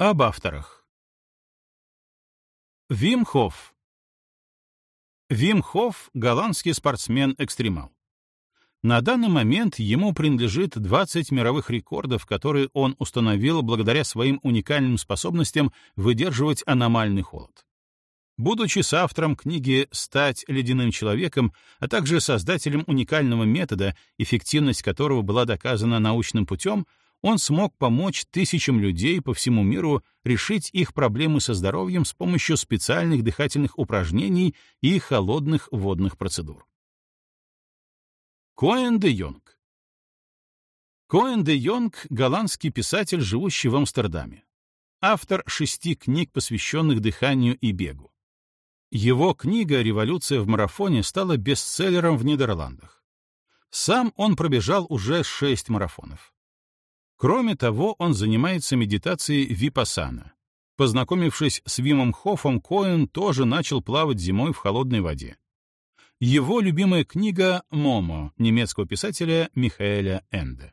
Об авторах. Вим Хофф. Вим Хофф — голландский спортсмен-экстремал. На данный момент ему принадлежит 20 мировых рекордов, которые он установил благодаря своим уникальным способностям выдерживать аномальный холод. Будучи соавтором книги «Стать ледяным человеком», а также создателем уникального метода, эффективность которого была доказана научным путем, он смог помочь тысячам людей по всему миру решить их проблемы со здоровьем с помощью специальных дыхательных упражнений и холодных водных процедур. Коэн де Йонг Коэн де Йонг — голландский писатель, живущий в Амстердаме. Автор шести книг, посвященных дыханию и бегу. Его книга «Революция в марафоне» стала бестселлером в Нидерландах. Сам он пробежал уже шесть марафонов. Кроме того, он занимается медитацией випассана. Познакомившись с Вимом Хоффом, Коэн тоже начал плавать зимой в холодной воде. Его любимая книга «Момо» немецкого писателя Михаэля Энде.